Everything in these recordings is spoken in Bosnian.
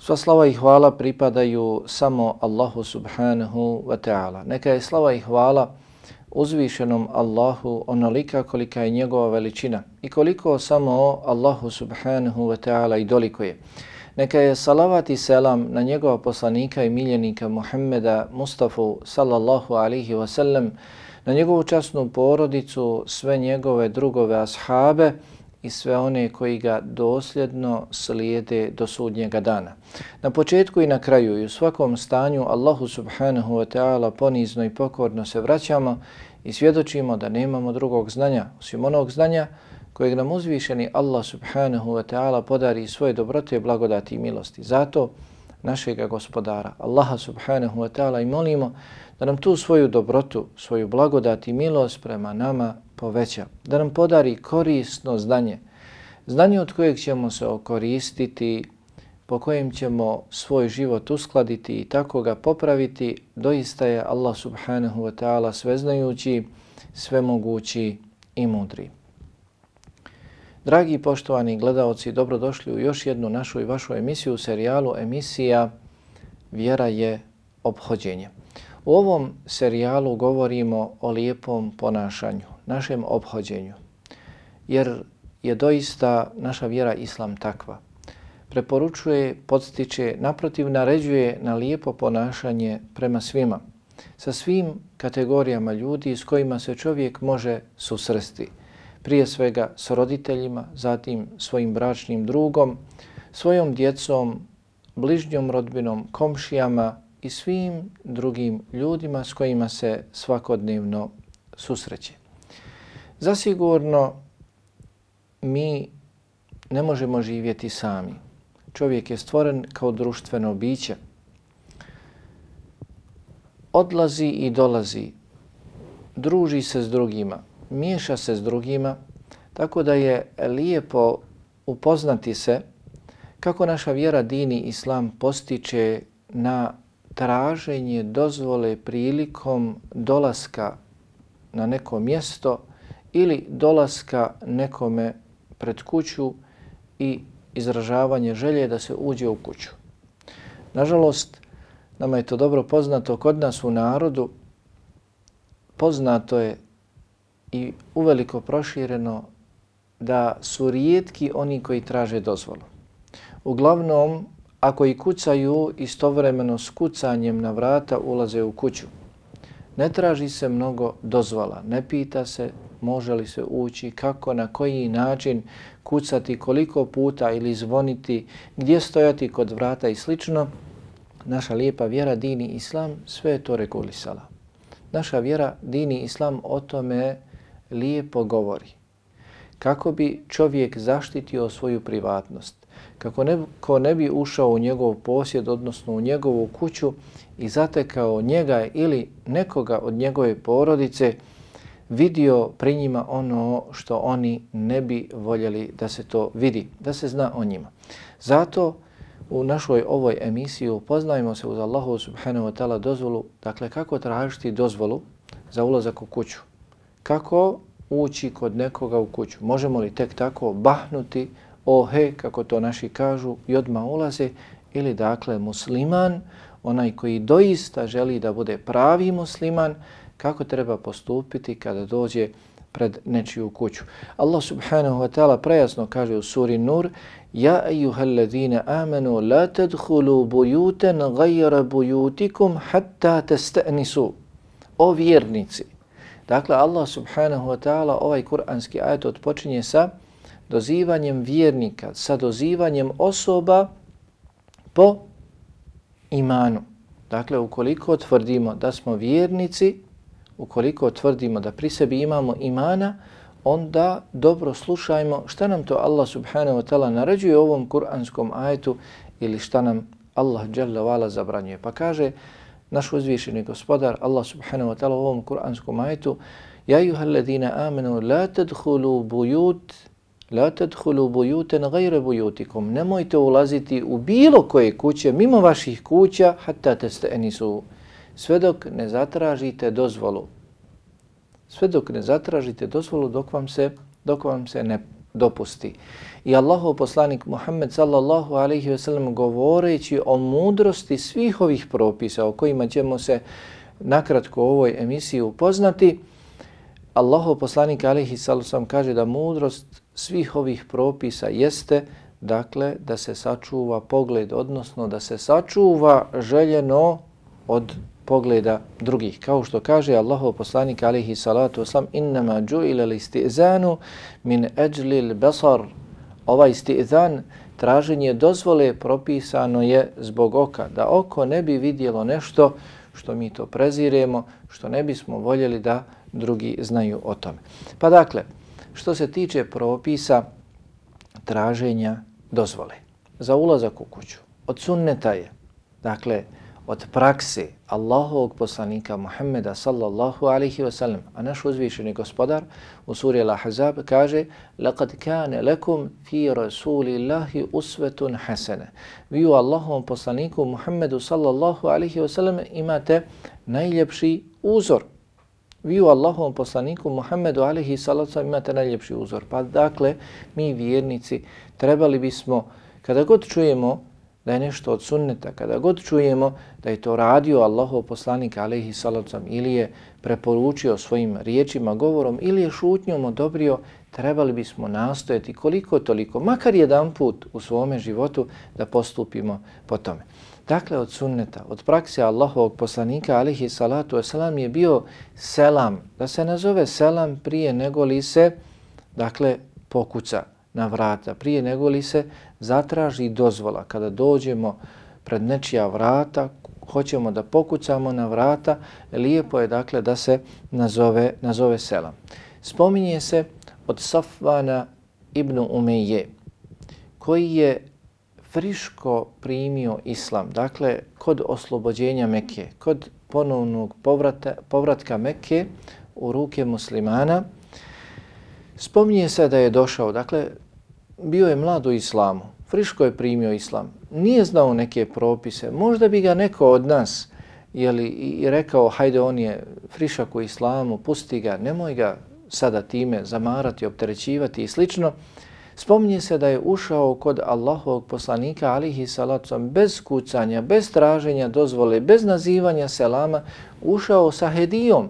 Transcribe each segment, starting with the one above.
Sva slava i hvala pripadaju samo Allahu subhanahu wa ta'ala. Neka je slava i hvala uzvišenom Allahu onolika kolika je njegova veličina i koliko samo Allahu subhanahu wa ta'ala i doliko je. Neka je salavat i selam na njegova poslanika i miljenika Muhammeda Mustafa sallallahu alihi wa sallam, na njegovu časnu porodicu, sve njegove drugove ashabe, i sve one koji ga dosljedno slijede do sudnjega dana. Na početku i na kraju i u svakom stanju Allahu subhanahu wa ta'ala ponizno i pokorno se vraćamo i svjedočimo da nemamo drugog znanja, osim onog znanja kojeg nam uzvišeni Allah subhanahu wa ta'ala podari svoje dobrote, blagodati i milosti. Zato našega gospodara, Allaha subhanahu wa ta'ala i molimo da nam tu svoju dobrotu, svoju blagodat i milost prema nama poveća, da nam podari korisno znanje, znanje od kojeg ćemo se okoristiti, po kojem ćemo svoj život uskladiti i tako ga popraviti, doista je Allah subhanahu wa ta'ala sveznajući, svemogući i mudri. Dragi poštovani gledaoci, dobrodošli u još jednu našu i vašu emisiju, serijalu emisija Vjera je obhođenje. U ovom serijalu govorimo o lijepom ponašanju, našem obhođenju, jer je doista naša vjera islam takva. Preporučuje, podstiče, naprotiv naređuje na lijepo ponašanje prema svima, sa svim kategorijama ljudi s kojima se čovjek može susresti. Prije svega s roditeljima, zatim svojim bračnim drugom, svojom djecom, bližnjom rodbinom, komšijama i svim drugim ljudima s kojima se svakodnevno susreće. Zasigurno mi ne možemo živjeti sami. Čovjek je stvoren kao društveno biće. Odlazi i dolazi, druži se s drugima, miješa se s drugima, tako da je lijepo upoznati se kako naša vjera dini islam postiče na traženje dozvole prilikom dolaska na neko mjesto ili dolaska nekome pred kuću i izražavanje želje da se uđe u kuću. Nažalost, nama je to dobro poznato kod nas u narodu, poznato je i uveliko prošireno da su rijetki oni koji traže dozvolu. Uglavnom, ako i kucaju, istovremeno s kucanjem na vrata ulaze u kuću. Ne traži se mnogo dozvola, ne pita se može li se ući, kako, na koji način kucati, koliko puta ili zvoniti, gdje stojati kod vrata i slično. Naša lijepa vjera, dini islam, sve je to regulisala. Naša vjera, dini islam, o tome lijepo govori. Kako bi čovjek zaštitio svoju privatnost, kako ne, ko ne bi ušao u njegov posjed, odnosno u njegovu kuću i zatekao njega ili nekoga od njegove porodice, vidio pri njima ono što oni ne bi voljeli da se to vidi, da se zna o njima. Zato u našoj ovoj emisiji upoznajmo se uz Allahu subhanahu wa ta'ala dozvolu, dakle kako tražiti dozvolu za ulazak u kuću, kako ući kod nekoga u kuću. Možemo li tek tako bahnuti, o he, kako to naši kažu, i odmah ulaze, ili dakle musliman, onaj koji doista želi da bude pravi musliman, kako treba postupiti kada dođe pred nečiju kuću. Allah subhanahu wa ta'ala prejasno kaže u suri Nur Ja ejuhalladzine amanu la tadhulu bujuten gajra bujutikum hatta testenisu. O vjernici. Dakle, Allah subhanahu wa ta'ala ovaj kuranski ajet odpočinje sa dozivanjem vjernika, sa dozivanjem osoba po imanu. Dakle, ukoliko tvrdimo da smo vjernici, ukoliko tvrdimo da pri sebi imamo imana, onda dobro slušajmo šta nam to Allah subhanahu wa ta'ala naređuje u ovom kuranskom ajetu ili šta nam Allah jalla vala zabranjuje. Pa kaže naš uzvišeni gospodar, Allah subhanahu wa ta'ala u ovom kuranskom ajetu, Ja juha alladhina amenu, la tadhulu bujut, la tadhulu bujuten gajre buyutikum. Nemojte ulaziti u bilo koje kuće, mimo vaših kuća, hatta teste enisu, sve dok ne zatražite dozvolu. Sve dok ne zatražite dozvolu dok vam se, dok vam se ne dopusti. I Allahov poslanik Muhammed sallallahu alaihi ve sellem govoreći o mudrosti svih ovih propisa o kojima ćemo se nakratko u ovoj emisiji upoznati, Allahov poslanik alaihi sallam kaže da mudrost svih ovih propisa jeste dakle da se sačuva pogled, odnosno da se sačuva željeno od pogleda drugih. Kao što kaže Allahov poslanik alihi salatu oslam, innama ju'ila listizanu min ajlil basar. Ovaj istizan, traženje dozvole propisano je zbog oka, da oko ne bi vidjelo nešto što mi to preziremo, što ne bismo voljeli da drugi znaju o tome. Pa dakle, što se tiče propisa traženja dozvole za ulazak u kuću, od sunneta je, dakle, od prakse Allahovog poslanika Muhammeda sallallahu alaihi wa sallam, a naš uzvišeni gospodar u suri Al-Ahzab kaže لَقَدْ كَانَ لَكُمْ فِي رَسُولِ اللَّهِ أُسْوَةٌ حَسَنَ Vi u Allahovom poslaniku Muhammedu sallallahu alaihi wa sallam imate najljepši uzor. Vi u Allahovom poslaniku Muhammedu alaihi sallallahu sallam imate najljepši uzor. Pa dakle, mi vjernici trebali bismo, kada god čujemo da je nešto od sunneta, kada god čujemo da je to radio Allahov poslanik alaihi salacom ili je preporučio svojim riječima, govorom ili je šutnjom odobrio, trebali bismo nastojati koliko toliko, makar jedan put u svome životu da postupimo po tome. Dakle, od sunneta, od prakse Allahovog poslanika alaihi salatu wasalam je bio selam, da se nazove selam prije nego li se, dakle, pokuca na vrata, prije nego li se zatraži dozvola kada dođemo pred nečija vrata, hoćemo da pokucamo na vrata, lijepo je dakle da se nazove, nazove selam. Spominje se od Safvana ibn Umeje, koji je friško primio islam, dakle kod oslobođenja Mekke, kod ponovnog povrata, povratka Mekke u ruke muslimana, spominje se da je došao, dakle bio je mlad u islamu, friško je primio islam, nije znao neke propise, možda bi ga neko od nas jeli, i rekao, hajde on je frišak u islamu, pusti ga, nemoj ga sada time zamarati, opterećivati i slično. Spominje se da je ušao kod Allahovog poslanika alihi salacom bez kucanja, bez traženja dozvole, bez nazivanja selama, ušao sa hedijom,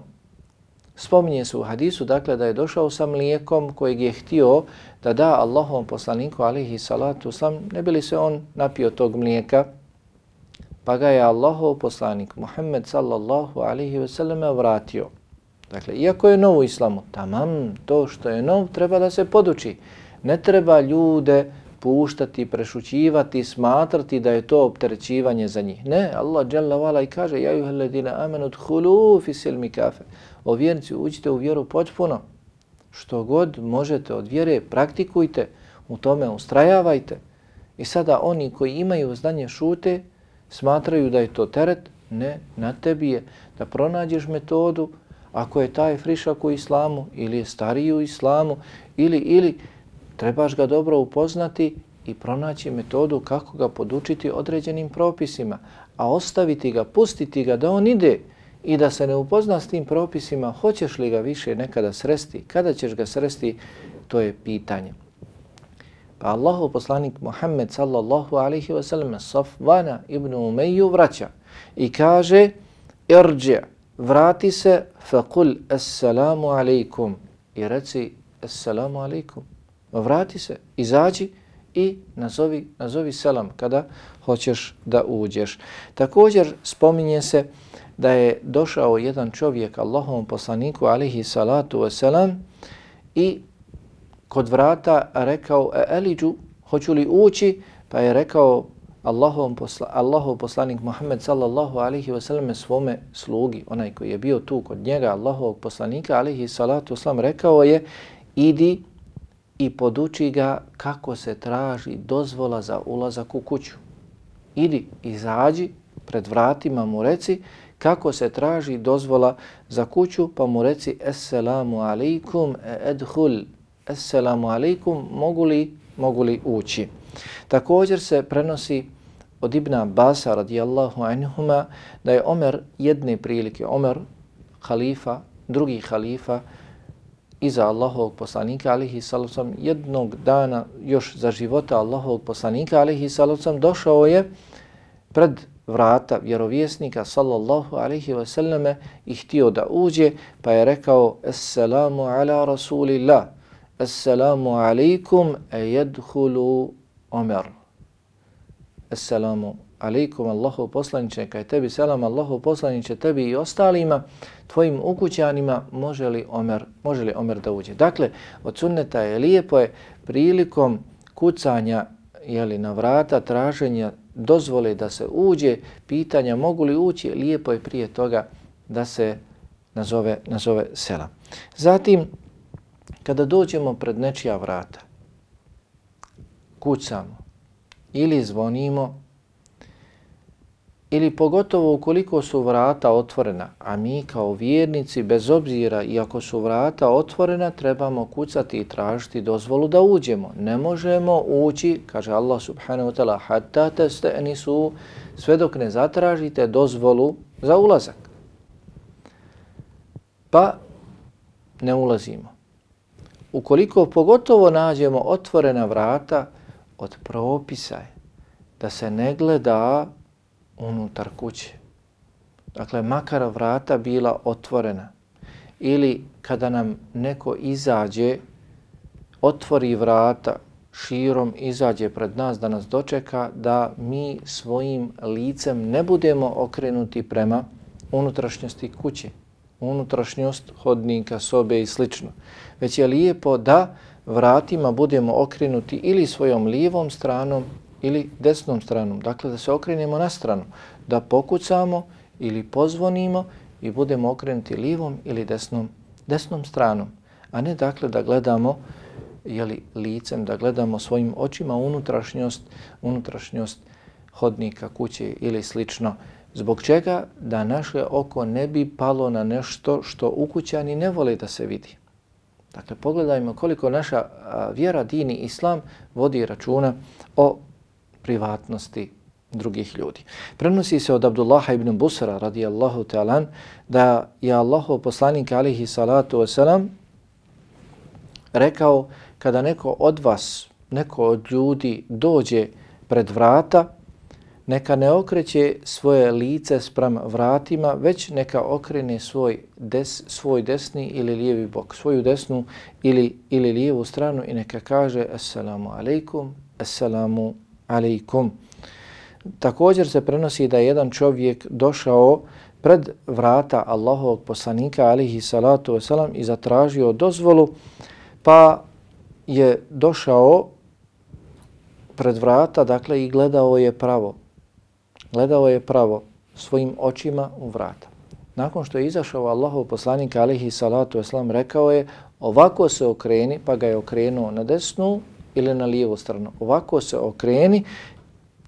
Spominje se u hadisu dakle da je došao sa mlijekom kojeg je htio da da Allahovom poslaniku alihi salatu sam, ne bi li se on napio tog mlijeka, pa ga je Allahov poslanik Muhammed sallallahu alihi veseleme vratio. Dakle, iako je nov u islamu, tamam, to što je nov treba da se poduči. Ne treba ljude puštati, prešućivati, smatrati da je to opterećivanje za njih. Ne, Allah dželle vala i kaže: "Ja ayyuhalladina amanu dkhulu fi silmi kafe." O vjernici, uđite u vjeru potpuno. Što god možete od vjere, praktikujte, u tome ustrajavajte. I sada oni koji imaju znanje šute, smatraju da je to teret, ne, na tebi je da pronađeš metodu, ako je taj frišak u islamu ili je stariji u islamu ili, ili trebaš ga dobro upoznati i pronaći metodu kako ga podučiti određenim propisima, a ostaviti ga, pustiti ga da on ide i da se ne upozna s tim propisima, hoćeš li ga više nekada sresti, kada ćeš ga sresti, to je pitanje. Pa Allahu poslanik Muhammed sallallahu alaihi wa sallam Safvana ibn Umeju vraća i kaže Irđe, vrati se, faqul assalamu alaikum i reci assalamu alaikum vrati se, izađi i nazovi, nazovi selam kada hoćeš da uđeš. Također spominje se da je došao jedan čovjek Allahovom poslaniku alihi salatu wasalam i kod vrata rekao e, Eliđu, hoću li ući? Pa je rekao Allahovom posla, Allahov poslanik Muhammed sallallahu alihi wasalam svome slugi, onaj koji je bio tu kod njega, Allahovog poslanika alihi salatu wasalam, rekao je idi i poduči ga kako se traži dozvola za ulazak u kuću. Idi, izađi pred vratima mu reci kako se traži dozvola za kuću, pa mu reci Esselamu alaikum e, edhul. Esselamu alaikum, mogu li, mogu li ući? Također se prenosi od Ibn Abasa radijallahu anhuma da je Omer jedne prilike, Omer halifa, drugi halifa, iza Allahovog poslanika alihi salacom, jednog dana još za života Allahovog poslanika alihi salacom, došao je pred vrata vjerovjesnika sallallahu alaihi wa sallame i htio da uđe, pa je rekao Assalamu ala rasulillah, Assalamu alaikum e jedhulu Omer. Assalamu alaikum Allahu poslaniče, kaj tebi selam Allahu poslaniče, tebi i ostalima, tvojim ukućanima, može li Omer, može li Omer da uđe? Dakle, od sunneta je lijepo je prilikom kucanja jeli, na vrata, traženja dozvole da se uđe, pitanja mogu li ući, lijepo je prije toga da se nazove, nazove sela. Zatim, kada dođemo pred nečija vrata, kucamo ili zvonimo, ili pogotovo ukoliko su vrata otvorena, a mi kao vjernici, bez obzira i ako su vrata otvorena, trebamo kucati i tražiti dozvolu da uđemo. Ne možemo ući, kaže Allah subhanahu wa ta'ala, hatta te ste sve dok ne zatražite dozvolu za ulazak. Pa ne ulazimo. Ukoliko pogotovo nađemo otvorena vrata, od propisa je da se ne gleda unutar kuće. Dakle, makar vrata bila otvorena ili kada nam neko izađe, otvori vrata, širom izađe pred nas da nas dočeka, da mi svojim licem ne budemo okrenuti prema unutrašnjosti kuće, unutrašnjost hodnika, sobe i slično. Već je lijepo da vratima budemo okrenuti ili svojom lijevom stranom ili desnom stranom. Dakle, da se okrenemo na stranu, da pokucamo ili pozvonimo i budemo okrenuti lijevom ili desnom, desnom stranom. A ne dakle da gledamo jeli, licem, da gledamo svojim očima unutrašnjost, unutrašnjost hodnika, kuće ili slično. Zbog čega da naše oko ne bi palo na nešto što ukućani ne vole da se vidi. Dakle, pogledajmo koliko naša vjera, dini, islam vodi računa o privatnosti drugih ljudi. Prenosi se od Abdullaha ibn Busra radijallahu ta'alan da je Allahov poslanik alihi salatu wasalam rekao kada neko od vas, neko od ljudi dođe pred vrata, neka ne okreće svoje lice sprem vratima, već neka okrene svoj, des, svoj desni ili lijevi bok, svoju desnu ili, ili lijevu stranu i neka kaže Assalamu alaikum, Assalamu alaikum. Također se prenosi da je jedan čovjek došao pred vrata Allahovog poslanika alihi salatu wasalam i zatražio dozvolu, pa je došao pred vrata, dakle, i gledao je pravo. Gledao je pravo svojim očima u vrata. Nakon što je izašao Allahov poslanik alihi salatu wasalam, rekao je, ovako se okreni, pa ga je okrenuo na desnu ili na lijevu stranu. Ovako se okreni,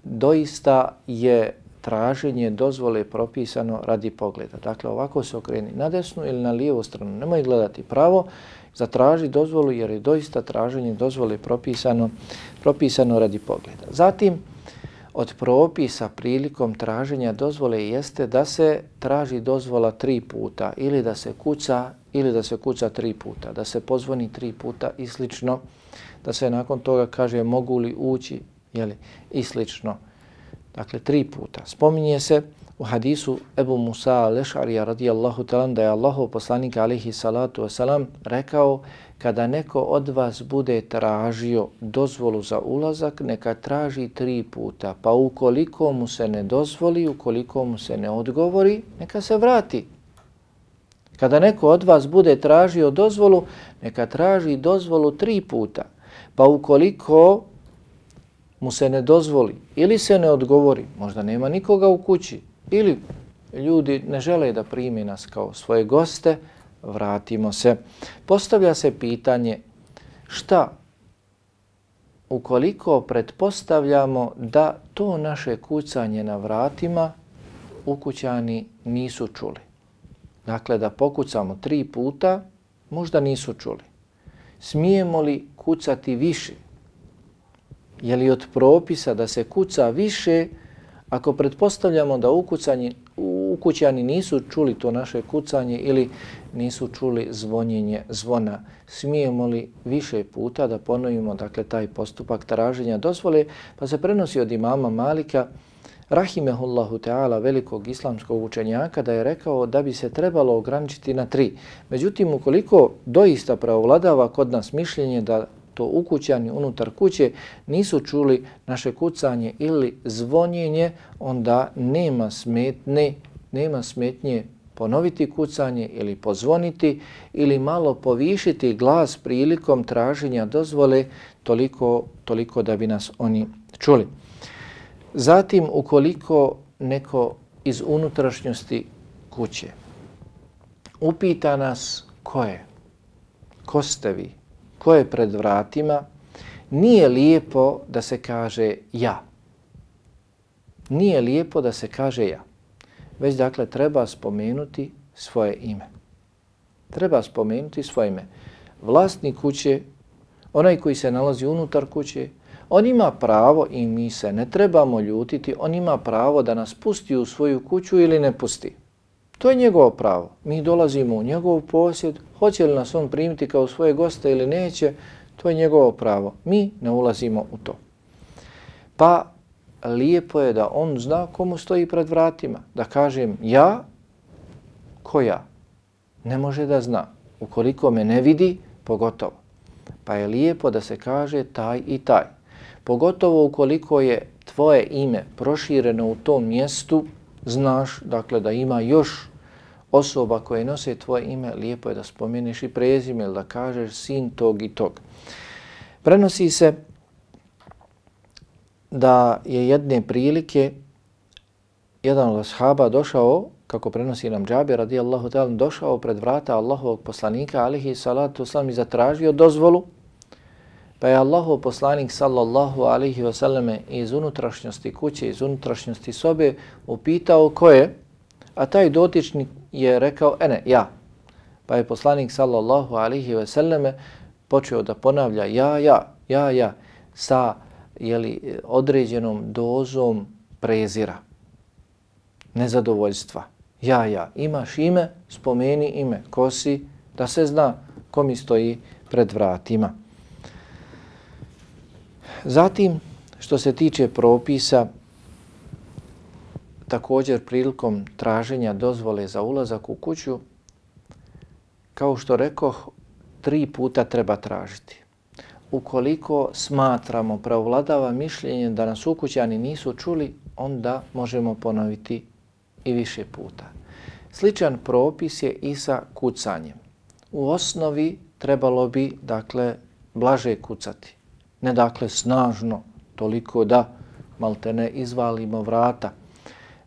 doista je traženje dozvole propisano radi pogleda. Dakle, ovako se okreni na desnu ili na lijevu stranu. Nemoj gledati pravo, zatraži dozvolu jer je doista traženje dozvole propisano, propisano radi pogleda. Zatim, od propisa prilikom traženja dozvole jeste da se traži dozvola tri puta ili da se kuca ili da se kuca tri puta, da se pozvoni tri puta i slično da se nakon toga kaže mogu li ući jeli, i slično. Dakle, tri puta. Spominje se u hadisu Ebu Musa al-Lešarija radijallahu talan da je Allahov poslanik alihi salatu wasalam rekao kada neko od vas bude tražio dozvolu za ulazak, neka traži tri puta. Pa ukoliko mu se ne dozvoli, ukoliko mu se ne odgovori, neka se vrati. Kada neko od vas bude tražio dozvolu, neka traži dozvolu tri puta. Pa ukoliko mu se ne dozvoli ili se ne odgovori, možda nema nikoga u kući ili ljudi ne žele da primi nas kao svoje goste, vratimo se. Postavlja se pitanje šta ukoliko pretpostavljamo da to naše kucanje na vratima ukućani nisu čuli. Dakle, da pokucamo tri puta, možda nisu čuli. Smijemo li kucati više? Je li od propisa da se kuca više ako pretpostavljamo da ukucanje, ukućani nisu čuli to naše kucanje ili nisu čuli zvonjenje zvona? Smijemo li više puta da ponovimo dakle, taj postupak traženja dozvole? Pa se prenosi od imama Malika, Rahimehullahu ta'ala, velikog islamskog učenjaka, da je rekao da bi se trebalo ograničiti na tri. Međutim, ukoliko doista pravovladava kod nas mišljenje da to ukućani unutar kuće nisu čuli naše kucanje ili zvonjenje, onda nema smetne, nema smetnje ponoviti kucanje ili pozvoniti ili malo povišiti glas prilikom traženja dozvole toliko, toliko da bi nas oni čuli. Zatim, ukoliko neko iz unutrašnjosti kuće upita nas ko je, ko ste vi, ko je pred vratima, nije lijepo da se kaže ja. Nije lijepo da se kaže ja. Već dakle treba spomenuti svoje ime. Treba spomenuti svoje ime. Vlasnik kuće, onaj koji se nalazi unutar kuće, On ima pravo i mi se ne trebamo ljutiti, on ima pravo da nas pusti u svoju kuću ili ne pusti. To je njegovo pravo. Mi dolazimo u njegov posjed, hoće li nas on primiti kao svoje goste ili neće, to je njegovo pravo. Mi ne ulazimo u to. Pa lijepo je da on zna komu stoji pred vratima. Da kažem ja, ko ja? Ne može da zna. Ukoliko me ne vidi, pogotovo. Pa je lijepo da se kaže taj i taj. Pogotovo ukoliko je tvoje ime prošireno u tom mjestu, znaš dakle da ima još osoba koje nose tvoje ime, lijepo je da spomeniš i prezime ili da kažeš sin tog i tog. Prenosi se da je jedne prilike jedan od ashaba došao, kako prenosi nam džabe radijallahu ta'ala, došao pred vrata Allahovog poslanika alihi salatu islam i zatražio dozvolu Pa je Allahov poslanik sallallahu alaihi wasallame iz unutrašnjosti kuće, iz unutrašnjosti sobe upitao ko je, a taj dotičnik je rekao, ene, ja. Pa je poslanik sallallahu alaihi wasallame počeo da ponavlja ja, ja, ja, ja, sa jeli, određenom dozom prezira, nezadovoljstva. Ja, ja, imaš ime, spomeni ime, ko si, da se zna ko mi stoji pred vratima. Zatim, što se tiče propisa, također prilikom traženja dozvole za ulazak u kuću, kao što rekoh, tri puta treba tražiti. Ukoliko smatramo, pravladava mišljenje da nas ukućani nisu čuli, onda možemo ponoviti i više puta. Sličan propis je i sa kucanjem. U osnovi trebalo bi, dakle, blaže kucati ne dakle snažno, toliko da maltene izvalimo vrata,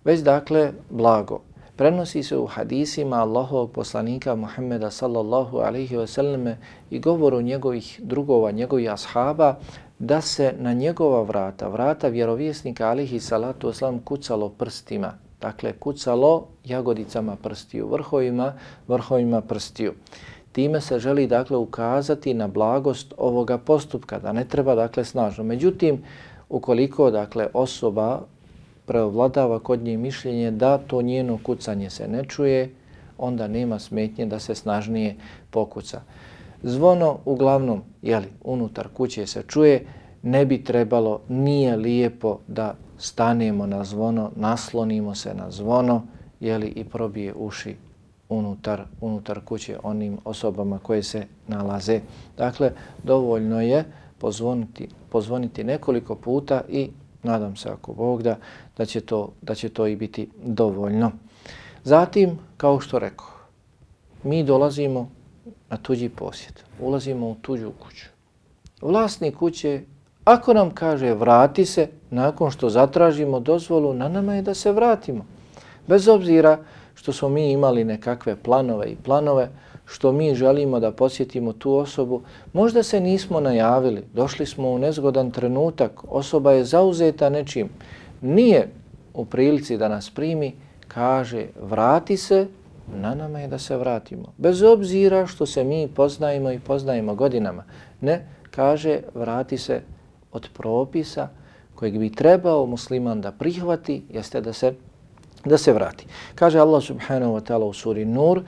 već dakle blago. Prenosi se u hadisima Allahovog poslanika Muhammeda sallallahu alaihi ve selleme i govoru njegovih drugova, njegovih ashaba, da se na njegova vrata, vrata vjerovjesnika alihi salatu oslam kucalo prstima, dakle kucalo jagodicama prstiju, vrhovima, vrhovima prstiju. Time se želi dakle ukazati na blagost ovoga postupka, da ne treba dakle snažno. Međutim, ukoliko dakle osoba preovladava kod nje mišljenje da to njeno kucanje se ne čuje, onda nema smetnje da se snažnije pokuca. Zvono uglavnom, jeli, unutar kuće se čuje, ne bi trebalo, nije lijepo da stanemo na zvono, naslonimo se na zvono, jeli, i probije uši unutar, unutar kuće onim osobama koje se nalaze. Dakle, dovoljno je pozvoniti, pozvoniti nekoliko puta i nadam se ako Bog da, da, će to, da će to i biti dovoljno. Zatim, kao što rekao, mi dolazimo na tuđi posjet, ulazimo u tuđu kuću. Vlasnik kuće, ako nam kaže vrati se, nakon što zatražimo dozvolu, na nama je da se vratimo. Bez obzira što smo mi imali nekakve planove i planove, što mi želimo da posjetimo tu osobu, možda se nismo najavili, došli smo u nezgodan trenutak, osoba je zauzeta nečim, nije u prilici da nas primi, kaže vrati se, na nama je da se vratimo. Bez obzira što se mi poznajemo i poznajemo godinama. Ne, kaže vrati se od propisa kojeg bi trebao musliman da prihvati, jeste da se da se vrati. Kaže Allah subhanahu wa ta'ala u suri Nur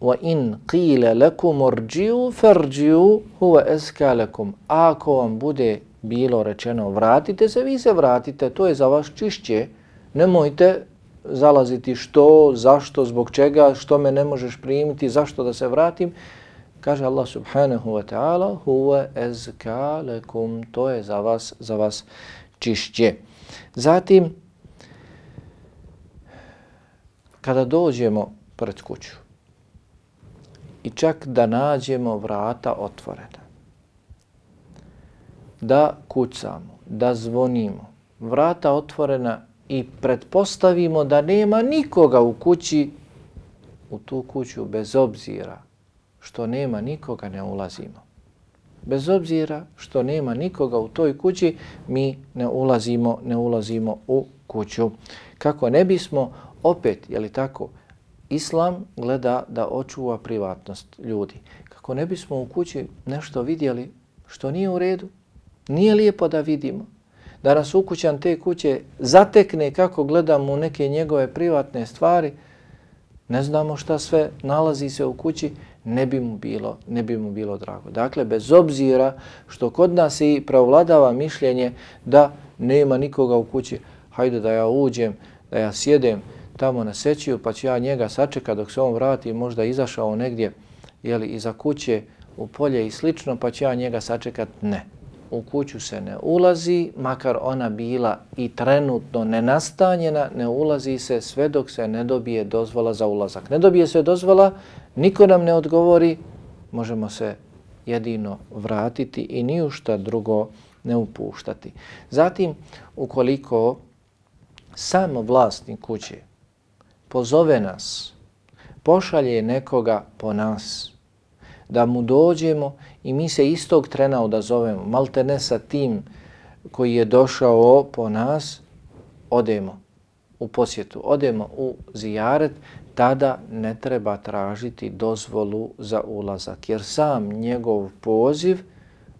wa in qila lakum فَرْجِيُوا farji'u huwa azka lakum. Ako vam bude bilo rečeno vratite se, vi se vratite, to je za vas čišće. Nemojte zalaziti što, zašto, zbog čega, što me ne možeš primiti, zašto da se vratim. Kaže Allah subhanahu wa ta'ala huwa azka lakum. To je za vas, za vas čišće. Zatim, kada dođemo pred kuću i čak da nađemo vrata otvorena, da kucamo, da zvonimo, vrata otvorena i pretpostavimo da nema nikoga u kući, u tu kuću bez obzira što nema nikoga ne ulazimo. Bez obzira što nema nikoga u toj kući, mi ne ulazimo, ne ulazimo u kuću. Kako ne bismo opet, je li tako, Islam gleda da očuva privatnost ljudi. Kako ne bismo u kući nešto vidjeli što nije u redu, nije lijepo da vidimo. Da nas ukućan te kuće zatekne kako gledamo u neke njegove privatne stvari, ne znamo šta sve nalazi se u kući, ne bi mu bilo, ne bi mu bilo drago. Dakle, bez obzira što kod nas i pravladava mišljenje da nema nikoga u kući, hajde da ja uđem, da ja sjedem tamo na sećiju, pa ću ja njega sačekati dok se on vrati, možda izašao negdje jeli, iza kuće u polje i slično, pa ću ja njega sačekat. Ne. U kuću se ne ulazi, makar ona bila i trenutno nenastanjena, ne ulazi se sve dok se ne dobije dozvola za ulazak. Ne dobije se dozvola, niko nam ne odgovori, možemo se jedino vratiti i ni u šta drugo ne upuštati. Zatim, ukoliko samo vlasnik kuće pozove nas, pošalje nekoga po nas, da mu dođemo i mi se istog trena odazovemo, malte ne sa tim koji je došao po nas, odemo u posjetu, odemo u zijaret, tada ne treba tražiti dozvolu za ulazak, jer sam njegov poziv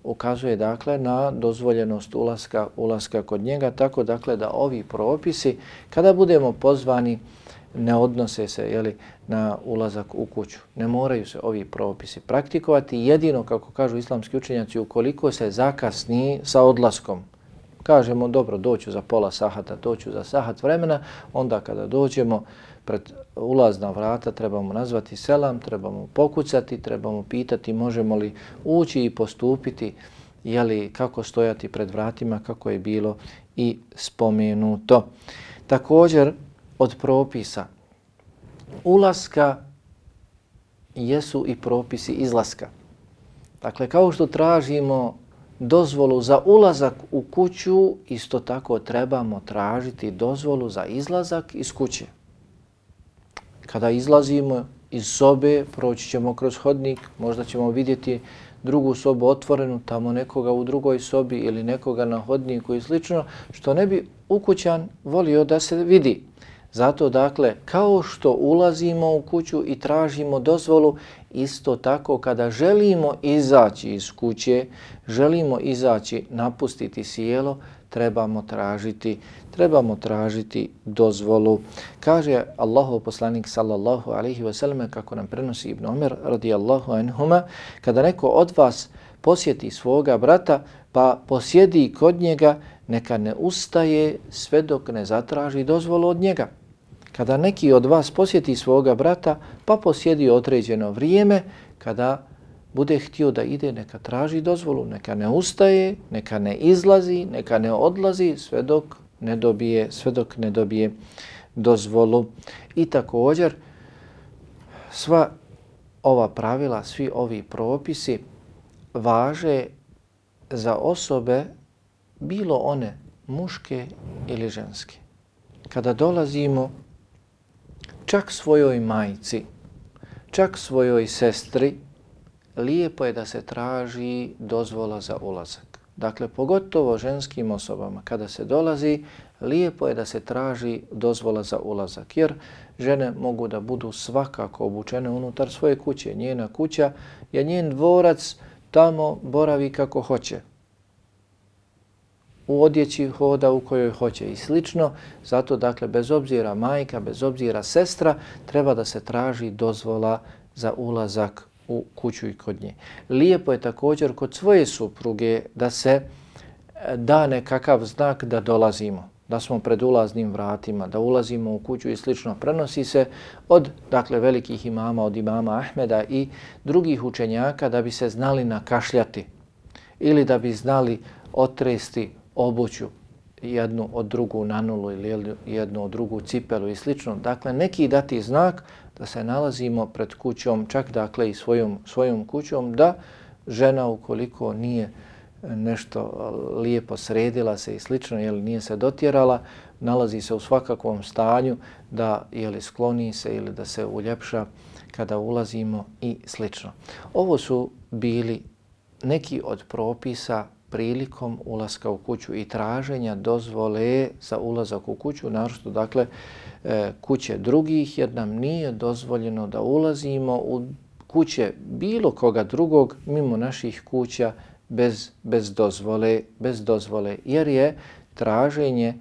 ukazuje dakle na dozvoljenost ulaska, ulaska kod njega, tako dakle da ovi propisi, kada budemo pozvani, ne odnose se jeli, na ulazak u kuću. Ne moraju se ovi propisi praktikovati. Jedino, kako kažu islamski učenjaci, ukoliko se zakasni sa odlaskom, kažemo dobro, doću za pola sahata, doću za sahat vremena, onda kada dođemo pred ulazna vrata trebamo nazvati selam, trebamo pokucati, trebamo pitati možemo li ući i postupiti, jeli, kako stojati pred vratima, kako je bilo i spomenuto. Također, od propisa ulaska jesu i propisi izlaska. Dakle, kao što tražimo dozvolu za ulazak u kuću, isto tako trebamo tražiti dozvolu za izlazak iz kuće. Kada izlazimo iz sobe, proći ćemo kroz hodnik, možda ćemo vidjeti drugu sobu otvorenu, tamo nekoga u drugoj sobi ili nekoga na hodniku i slično, što ne bi ukućan volio da se vidi. Zato dakle, kao što ulazimo u kuću i tražimo dozvolu, isto tako kada želimo izaći iz kuće, želimo izaći, napustiti sjelo, trebamo tražiti, trebamo tražiti dozvolu. Kaže Allahov poslanik sallallahu alaihi wasallam kako nam prenosi Ibn Omer radijallahu anhuma, kada neko od vas posjeti svoga brata pa posjedi kod njega, neka ne ustaje sve dok ne zatraži dozvolu od njega. Kada neki od vas posjeti svoga brata, pa posjedi određeno vrijeme, kada bude htio da ide, neka traži dozvolu, neka ne ustaje, neka ne izlazi, neka ne odlazi, sve dok ne dobije, sve dok ne dobije dozvolu. I također, sva ova pravila, svi ovi propisi važe za osobe, bilo one muške ili ženske. Kada dolazimo čak svojoj majci, čak svojoj sestri, lijepo je da se traži dozvola za ulazak. dakle pogotovo ženskim osobama, kada se dolazi, lijepo je da se traži dozvola za ulazak, jer žene mogu da budu svakako obučene unutar svoje kuće. Njena kuća je njen dvorac, tamo boravi kako hoće. U odjeći hoda u kojoj hoće i slično. Zato, dakle, bez obzira majka, bez obzira sestra, treba da se traži dozvola za ulazak u kuću i kod nje. Lijepo je također kod svoje supruge da se e, da nekakav znak da dolazimo, da smo pred ulaznim vratima, da ulazimo u kuću i slično. Prenosi se od dakle velikih imama, od imama Ahmeda i drugih učenjaka da bi se znali nakašljati ili da bi znali otresti obuću jednu od drugu nanulu ili jednu od drugu cipelu i slično. Dakle, neki dati znak da se nalazimo pred kućom, čak dakle i svojom, svojom kućom, da žena ukoliko nije nešto lijepo sredila se i slično, jel nije se dotjerala, nalazi se u svakakvom stanju da jeli skloni se ili da se uljepša kada ulazimo i slično. Ovo su bili neki od propisa prilikom ulaska u kuću i traženja dozvole za ulazak u kuću, naročito dakle e, kuće drugih, jer nam nije dozvoljeno da ulazimo u kuće bilo koga drugog mimo naših kuća bez, bez, dozvole, bez dozvole, jer je traženje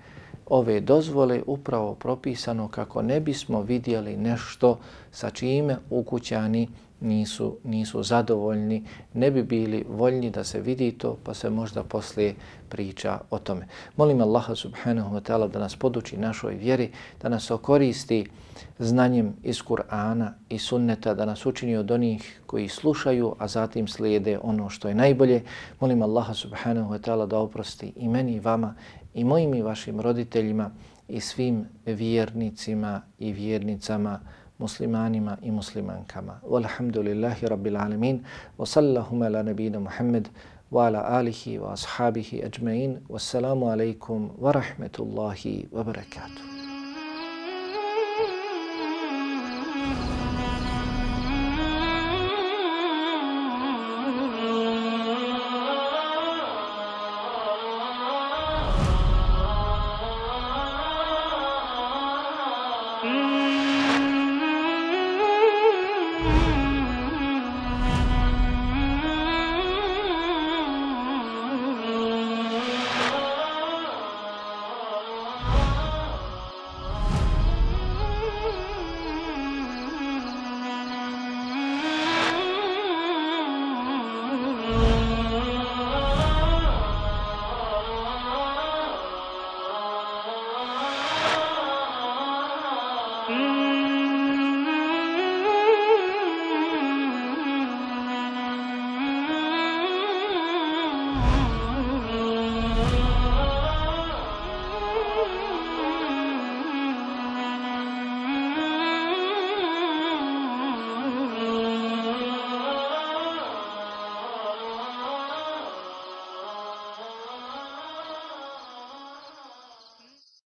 ove dozvole upravo propisano kako ne bismo vidjeli nešto sa čime ukućani nisu, nisu zadovoljni, ne bi bili voljni da se vidi to, pa se možda poslije priča o tome. Molim Allaha subhanahu wa ta'ala da nas poduči našoj vjeri, da nas okoristi znanjem iz Kur'ana i sunneta, da nas učini od onih koji slušaju, a zatim slijede ono što je najbolje. Molim Allaha subhanahu wa ta'ala da oprosti i meni i vama i mojim i vašim roditeljima i svim vjernicima i vjernicama muslimanima i muslimankama. Walhamdulillahi rabbil alamin. Wa sallahuma la nabina Muhammad wa ala alihi wa ashabihi ajma'in. Wassalamu alaikum wa rahmetullahi wa barakatuh.